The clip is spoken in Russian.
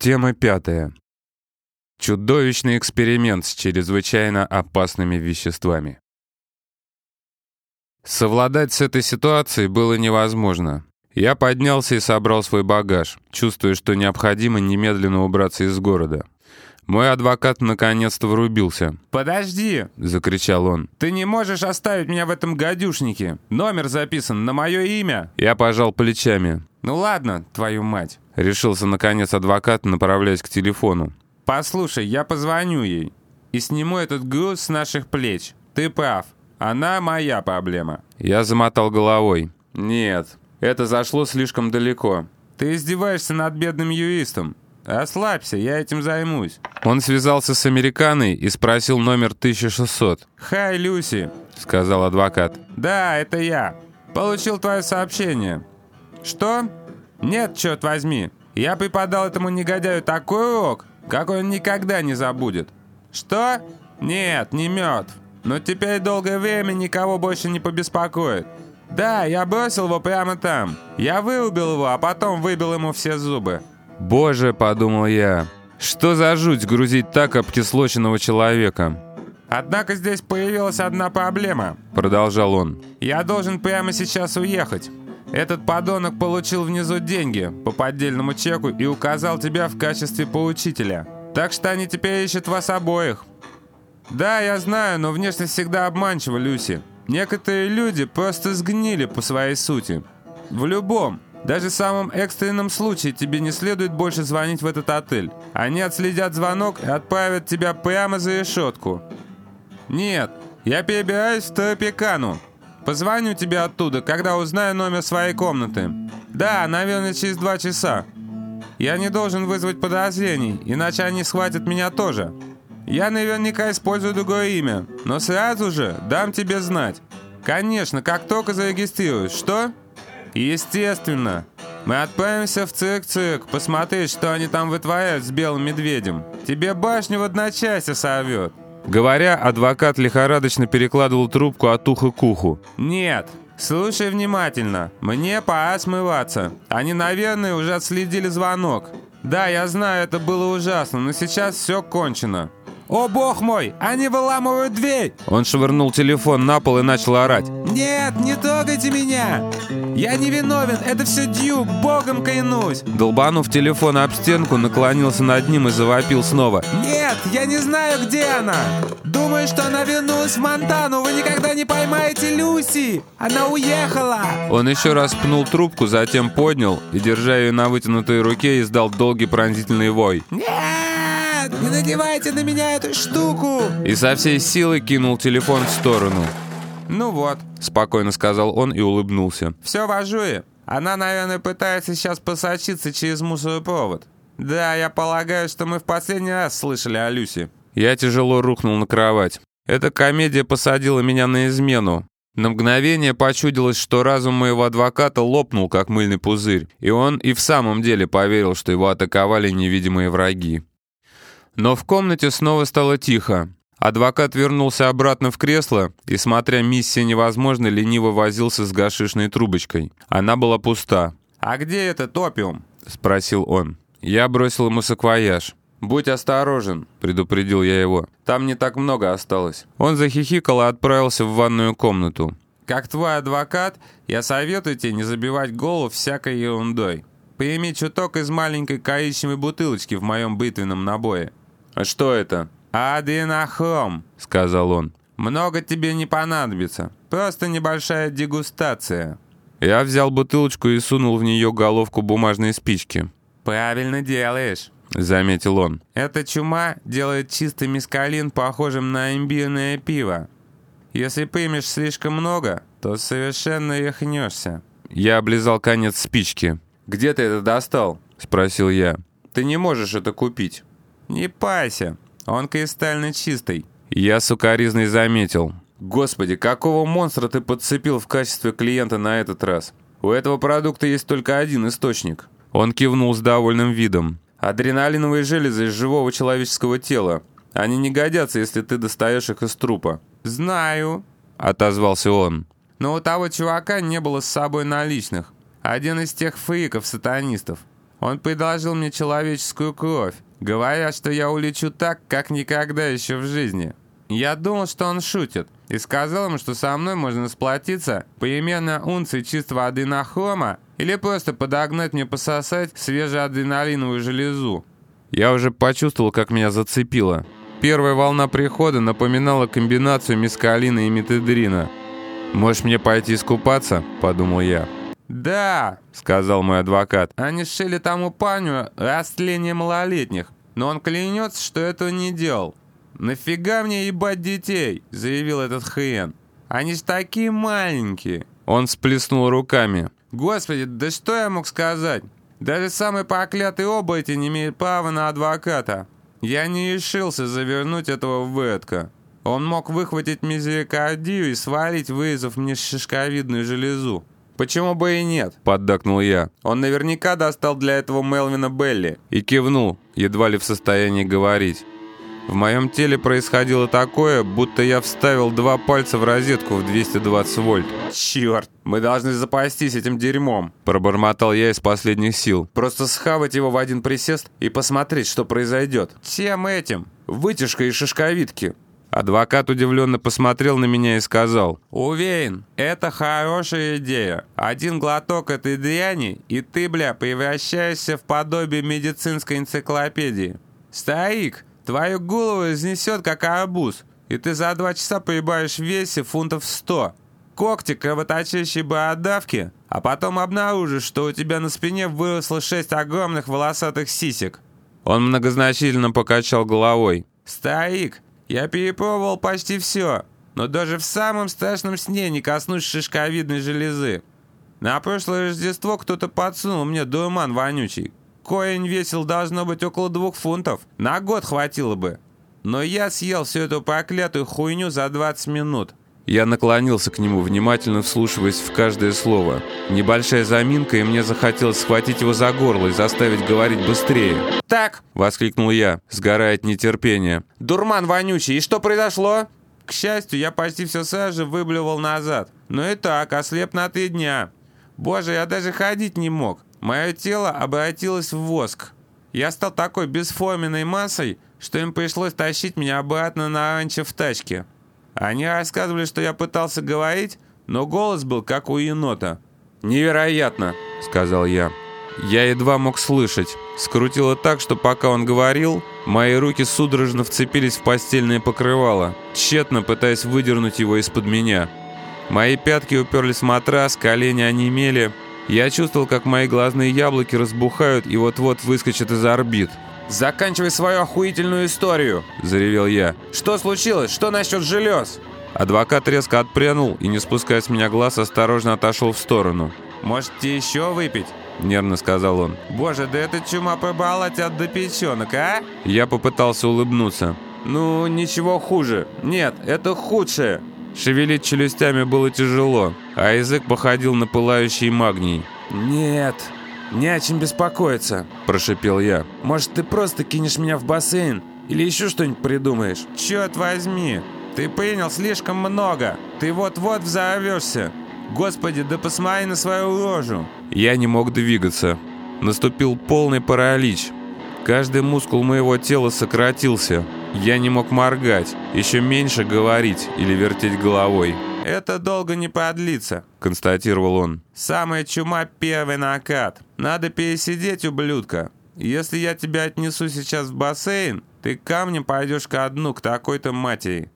Тема пятая. Чудовищный эксперимент с чрезвычайно опасными веществами. Совладать с этой ситуацией было невозможно. Я поднялся и собрал свой багаж, чувствуя, что необходимо немедленно убраться из города. Мой адвокат наконец-то врубился. «Подожди!» — закричал он. «Ты не можешь оставить меня в этом гадюшнике. Номер записан на мое имя». Я пожал плечами. «Ну ладно, твою мать!» — решился наконец адвокат, направляясь к телефону. «Послушай, я позвоню ей и сниму этот груз с наших плеч. Ты прав. Она моя проблема». Я замотал головой. «Нет, это зашло слишком далеко». «Ты издеваешься над бедным юристом. «Ослабься, я этим займусь». Он связался с американой и спросил номер 1600. «Хай, Люси», — сказал адвокат. «Да, это я. Получил твое сообщение». «Что?» «Нет, черт возьми. Я преподал этому негодяю такой урок, какой он никогда не забудет». «Что?» «Нет, не мертв. Но теперь долгое время никого больше не побеспокоит. Да, я бросил его прямо там. Я вырубил его, а потом выбил ему все зубы. «Боже», — подумал я, — «что за жуть грузить так обкислоченного человека?» «Однако здесь появилась одна проблема», — продолжал он. «Я должен прямо сейчас уехать. Этот подонок получил внизу деньги по поддельному чеку и указал тебя в качестве поучителя. Так что они теперь ищут вас обоих». «Да, я знаю, но внешность всегда обманчива, Люси. Некоторые люди просто сгнили по своей сути. В любом, даже самом экстренном случае тебе не следует больше звонить в этот отель. Они отследят звонок и отправят тебя прямо за решетку. Нет, я перебираюсь в Тропикану. Позвоню тебе оттуда, когда узнаю номер своей комнаты. Да, наверное, через два часа. Я не должен вызвать подозрений, иначе они схватят меня тоже. Я наверняка использую другое имя, но сразу же дам тебе знать. Конечно, как только зарегистрируюсь. Что? Естественно. Мы отправимся в цирк-цирк, посмотреть, что они там вытворяют с белым медведем. Тебе башню в одночасье сорвет. Говоря, адвокат лихорадочно перекладывал трубку от уха к уху. «Нет, слушай внимательно. Мне пора смываться. Они, наверное, уже отследили звонок. Да, я знаю, это было ужасно, но сейчас все кончено. «О, бог мой! Они выламывают дверь!» Он швырнул телефон на пол и начал орать. «Нет, не трогайте меня! Я не виновен, это все Дью, богом клянусь!» Долбанув телефон об стенку, наклонился над ним и завопил снова. «Нет, я не знаю, где она! Думаю, что она вернулась в Монтану, вы никогда не поймаете Люси! Она уехала!» Он еще раз пнул трубку, затем поднял и, держа ее на вытянутой руке, издал долгий пронзительный вой. «Нет!» Нет, не надевайте на меня эту штуку!» И со всей силы кинул телефон в сторону. «Ну вот», — спокойно сказал он и улыбнулся. «Все в ажуре. Она, наверное, пытается сейчас посочиться через мусоропровод. Да, я полагаю, что мы в последний раз слышали о Люсе». Я тяжело рухнул на кровать. Эта комедия посадила меня на измену. На мгновение почудилось, что разум моего адвоката лопнул, как мыльный пузырь, и он и в самом деле поверил, что его атаковали невидимые враги. Но в комнате снова стало тихо. Адвокат вернулся обратно в кресло и, смотря «Миссия невозможна», лениво возился с гашишной трубочкой. Она была пуста. «А где этот опиум?» — спросил он. Я бросил ему саквояж. «Будь осторожен», — предупредил я его. «Там не так много осталось». Он захихикал и отправился в ванную комнату. «Как твой адвокат, я советую тебе не забивать голову всякой ерундой. Прими чуток из маленькой коричневой бутылочки в моем бытвенном набое. «А что это?» «Аденохром», — сказал он. «Много тебе не понадобится. Просто небольшая дегустация». Я взял бутылочку и сунул в нее головку бумажной спички. «Правильно делаешь», — заметил он. «Эта чума делает чистый мискалин похожим на имбирное пиво. Если примешь слишком много, то совершенно рехнешься». Я облизал конец спички. «Где ты это достал?» — спросил я. «Ты не можешь это купить». «Не пайся, он кристально чистый». Я сукоризной заметил. «Господи, какого монстра ты подцепил в качестве клиента на этот раз? У этого продукта есть только один источник». Он кивнул с довольным видом. «Адреналиновые железы из живого человеческого тела. Они не годятся, если ты достаешь их из трупа». «Знаю», — отозвался он. «Но у того чувака не было с собой наличных. Один из тех фриков-сатанистов. Он предложил мне человеческую кровь, говоря, что я улечу так, как никогда еще в жизни. Я думал, что он шутит, и сказал ему, что со мной можно сплотиться поименно унции чистого аденохрома или просто подогнать мне пососать свежую адреналиновую железу. Я уже почувствовал, как меня зацепило. Первая волна прихода напоминала комбинацию мискалина и метедрина. «Можешь мне пойти искупаться?» – подумал я. «Да», — сказал мой адвокат, — «они шили тому парню растление малолетних, но он клянется, что этого не делал». «Нафига мне ебать детей?» — заявил этот хрен. «Они ж такие маленькие». Он сплеснул руками. «Господи, да что я мог сказать? Даже самый проклятый оборотень имеет права на адвоката. Я не решился завернуть этого в выродка. Он мог выхватить мизерикардию и свалить, вырезав мне шишковидную железу. «Почему бы и нет?» – поддакнул я. «Он наверняка достал для этого Мелвина Белли». И кивнул, едва ли в состоянии говорить. В моем теле происходило такое, будто я вставил два пальца в розетку в 220 вольт. «Черт, мы должны запастись этим дерьмом», – пробормотал я из последних сил. «Просто схавать его в один присест и посмотреть, что произойдет. Всем этим. Вытяжка из шишковидки. Адвокат удивленно посмотрел на меня и сказал. «Уверен, это хорошая идея. Один глоток этой дряни, и ты, бля, превращаешься в подобие медицинской энциклопедии. Старик, твою голову изнесет, как арбуз, и ты за два часа поебаешь в весе фунтов сто. Когти кровоточащей бородавки, а потом обнаружишь, что у тебя на спине выросло шесть огромных волосатых сисек». Он многозначительно покачал головой. «Старик, я перепробовал почти все, но даже в самом страшном сне не коснусь шишковидной железы. На прошлое Рождество кто-то подсунул мне дурман вонючий. Корень весил должно быть около двух фунтов. На год хватило бы. Но я съел всю эту проклятую хуйню за 20 минут. Я наклонился к нему, внимательно вслушиваясь в каждое слово. Небольшая заминка, и мне захотелось схватить его за горло и заставить говорить быстрее. «Так!» — воскликнул я, сгорая от нетерпения. «Дурман вонючий, и что произошло?» К счастью, я почти все сразу выблевал назад. Но и так, ослеп на три дня. Боже, я даже ходить не мог. Мое тело обратилось в воск. Я стал такой бесформенной массой, что им пришлось тащить меня обратно на ранчо в тачке. Они рассказывали, что я пытался говорить, но голос был как у енота. «Невероятно», — сказал я. Я едва мог слышать. Скрутило так, что пока он говорил, мои руки судорожно вцепились в постельное покрывало, тщетно пытаясь выдернуть его из-под меня. Мои пятки уперлись в матрас, колени онемели. Я чувствовал, как мои глазные яблоки разбухают и вот-вот выскочат из орбит. «Заканчивай свою охуительную историю!» – заревел я. «Что случилось? Что насчет желез?» Адвокат резко отпрянул и, не спуская с меня глаз, осторожно отошел в сторону. «Можете еще выпить?» – нервно сказал он. «Боже, да это чума побала тебя до печенок, а?» Я попытался улыбнуться. «Ну, ничего хуже. Нет, это худшее». Шевелить челюстями было тяжело, а язык походил на пылающий магний. «Нет, «Не о чем беспокоиться», – прошипел я. «Может, ты просто кинешь меня в бассейн? Или еще что-нибудь придумаешь? Черт возьми! Ты принял слишком много! Ты вот-вот взорвешься! Господи, да посмотри на свою рожу!» Я не мог двигаться. Наступил полный паралич. Каждый мускул моего тела сократился. Я не мог моргать, еще меньше говорить или вертеть головой. «Это долго не продлится», — констатировал он. «Самая чума — первый накат. Надо пересидеть, ублюдка. Если я тебя отнесу сейчас в бассейн, ты камнем пойдешь ко дну к такой-то матери.